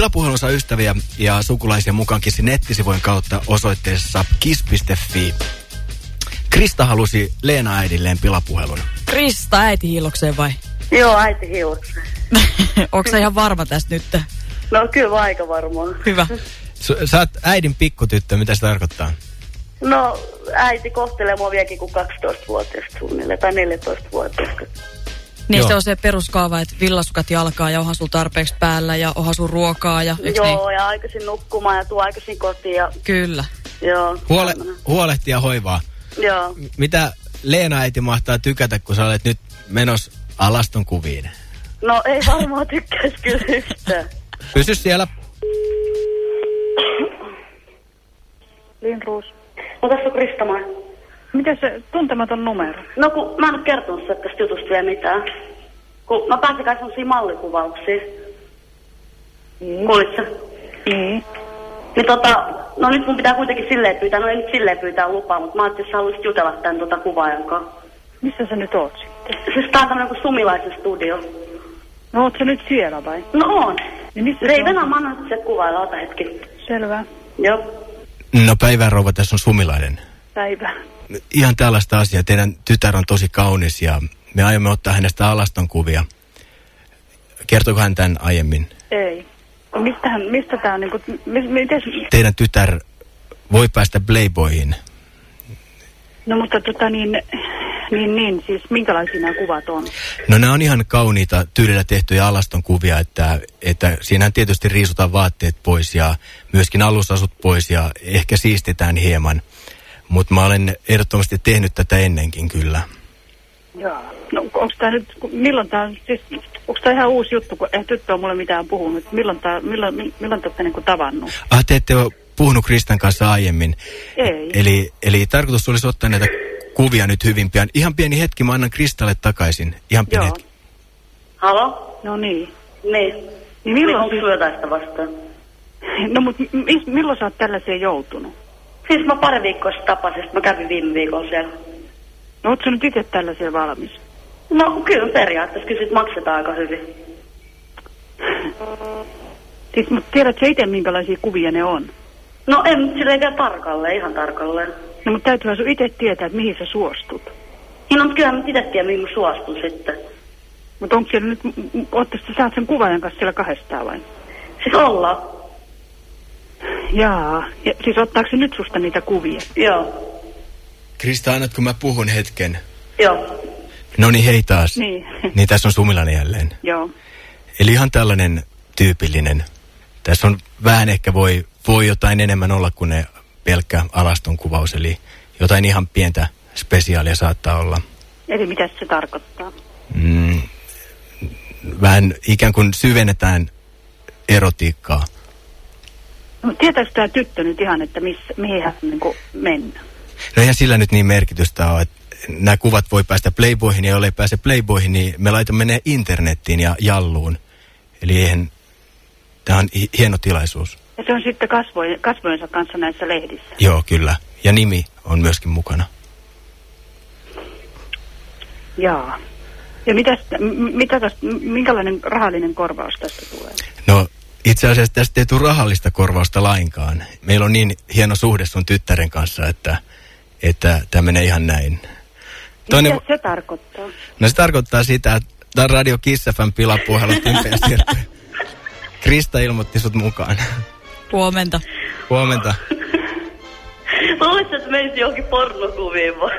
Pilapuhelun saa ystäviä ja sukulaisia mukaan Kissin nettisivujen kautta osoitteessa kiss.fi. Krista halusi Leena äidilleen pilapuhelun. Krista, äiti hiilokseen vai? Joo, äiti hiukseen. Onko ihan varma tästä nyt? No kyllä aika varmaan. Hyvä. S- sä oot äidin pikkutyttö, mitä se tarkoittaa? No äiti kohtelee mua vieläkin kuin 12-vuotiaasta suunnilleen tai 14-vuotiaasta. Niin Joo. se on se peruskaava, että villasukat jalkaa ja onhan sulla tarpeeksi päällä ja onhan sun ruokaa ja Joo, niin? ja aikaisin nukkumaan ja tuo aikaisin kotiin ja Kyllä. joo. Huole, tämmönen. huolehti ja hoivaa. Joo. Mitä Leena äiti mahtaa tykätä, kun sä olet nyt menos alaston kuviin? No ei varmaan tykkäisi kyllä yhtään. Pysy siellä. Linruus. No tässä on Kristamaa. Miten se tuntematon numero? No kun mä en ole kertonut sinulle tästä jutusta vielä mitään. Kun mä pääsin kai sellaisia mallikuvauksia. Niin. Kuulitko? Niin. Niin tota, no nyt mun pitää kuitenkin silleen pyytää, no ei nyt silleen pyytää lupaa, mutta mä ajattelin, että sä haluaisit jutella tämän tota kuvaajan kanssa. Missä sä nyt oot sitten? Siis tää on tämmönen kuin Sumilaisen studio. No oot sä nyt siellä vai? No on. Niin missä Ei se on? Venä, mä annan se kuvailla, ota hetki. Selvä. Joo. No päivän rouva, tässä on Sumilainen. Päivä. Ihan tällaista asiaa. Teidän tytär on tosi kaunis ja me aiomme ottaa hänestä alaston kuvia. Kertoiko hän tämän aiemmin? Ei. Mistähän, mistä tää on niinku, mis, miten, Teidän tytär voi päästä Playboyihin. no mutta tota niin, niin, niin, siis minkälaisia nämä kuvat on? No nämä on ihan kauniita tyylillä tehtyjä alaston kuvia, että, että siinähän tietysti riisutaan vaatteet pois ja myöskin alusasut pois ja ehkä siistitään hieman. Mutta mä olen ehdottomasti tehnyt tätä ennenkin kyllä. Joo. No onko tää nyt, milloin tää on, siis, onko tää ihan uusi juttu, kun ei tyttö ole mulle mitään puhunut. Milloin tää, milloin, milloin, te olette niinku tavannut? Ah, te ette ole puhunut Kristan kanssa aiemmin. Ei. Eli, eli tarkoitus olisi ottaa näitä kuvia nyt hyvin pian. Ihan pieni hetki, mä annan Kristalle takaisin. Ihan pieni Joo. hetki. Halo? No niin. Niin. Niin Niin milloin onko siis, sulla jotain sitä vastaan? no mut mis, milloin sä oot tällaiseen joutunut? Siis mä pari viikkoa sitten tapasin, mä kävin viime viikolla siellä. No oot sä nyt itse tällaiseen valmis? No kyllä periaatteessa, kyllä sit maksetaan aika hyvin. Siis mut tiedätkö itse minkälaisia kuvia ne on? No en silleen vielä tarkalleen, ihan tarkalleen. No mutta täytyyhän sun itse tietää, että mihin sä suostut. Niin no, mutta kyllä mä itse tiedän, mihin mä suostun sitten. Mutta onko siellä nyt, ootteko sä saat sen kuvaajan kanssa siellä kahdestaan vai? Siis ollaan. Jaa, ja, siis ottaako se nyt susta niitä kuvia? Joo. Krista, annatko mä puhun hetken? Joo. No niin, hei taas. Niin. Niin tässä on Sumilainen jälleen. Joo. Eli ihan tällainen tyypillinen. Tässä on vähän ehkä voi, voi jotain enemmän olla kuin ne pelkkä alaston kuvaus, eli jotain ihan pientä spesiaalia saattaa olla. Eli mitä se tarkoittaa? Mm, vähän ikään kuin syvennetään erotiikkaa. Tietääkö tämä tyttö nyt ihan, että missä, mihin hän niin mennä? No eihän sillä nyt niin merkitystä ole, että nämä kuvat voi päästä Playboyhin ja jollei pääse Playboyhin, niin me laitamme ne internettiin ja jalluun. Eli eihän, tämä on hi- hieno tilaisuus. Ja se on sitten kasvojen, kasvojensa kanssa näissä lehdissä. Joo, kyllä. Ja nimi on myöskin mukana. Jaa. Ja mitäs, mitä tästä, minkälainen rahallinen korvaus tästä tulee? No itse asiassa tästä ei tule rahallista korvausta lainkaan. Meillä on niin hieno suhde sun tyttären kanssa, että, että tämä menee ihan näin. Toinen, Mitä se tarkoittaa? no se tarkoittaa sitä, että tämä on Radio Kiss FM pilapuhelu Krista ilmoitti sut mukaan. Huomenta. Huomenta. Luulisin, että menisi johonkin pornokuviin vai?